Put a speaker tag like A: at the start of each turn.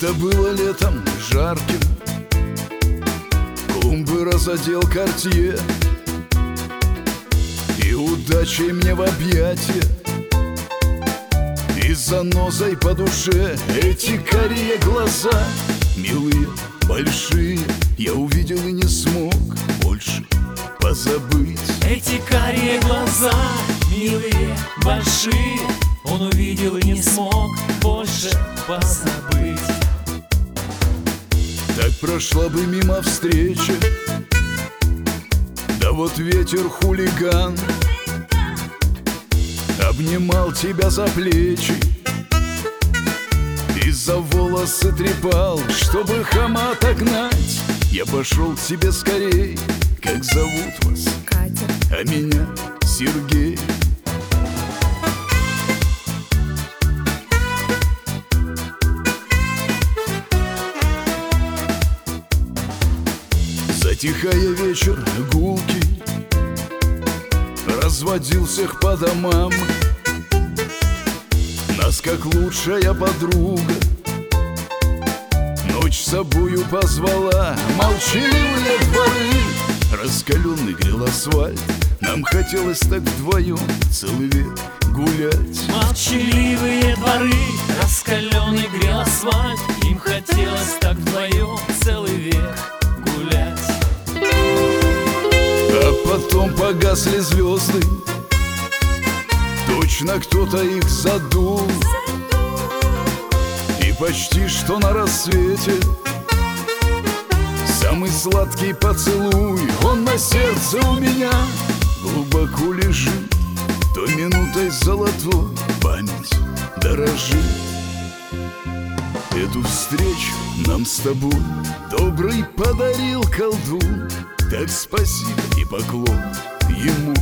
A: Это было летом жарким. Клумбы разодел кортье. И удачей мне в объятия. И занозой по душе Эти карие глаза. Милые, большие Я увидел и не смог больше позабыть.
B: Эти карие глаза, милые, большие Он увидел и не смог больше позабыть
A: прошла бы мимо встречи. Да вот ветер хулиган Обнимал тебя за плечи. И за волосы трепал Чтобы хама отогнать. Я пошел к тебе скорей Как зовут вас?
C: Катя,
A: А меня Сергей Затихая вечер гулки Разводил всех по домам. Нас как лучшая подруга Ночь с собою позвала. Молчаливые дворы Раскаленный грел асфальт. Нам хотелось так вдвоем Целый век гулять.
B: Молчаливые дворы,
A: потом погасли звезды. Точно кто-то их задул. И почти что на рассвете. Самый сладкий поцелуй Он на сердце у меня. Глубоко лежит То минутой золотой Память дорожит Эту встречу нам с тобой. Добрый подарил колдун Так спасибо и поклон ему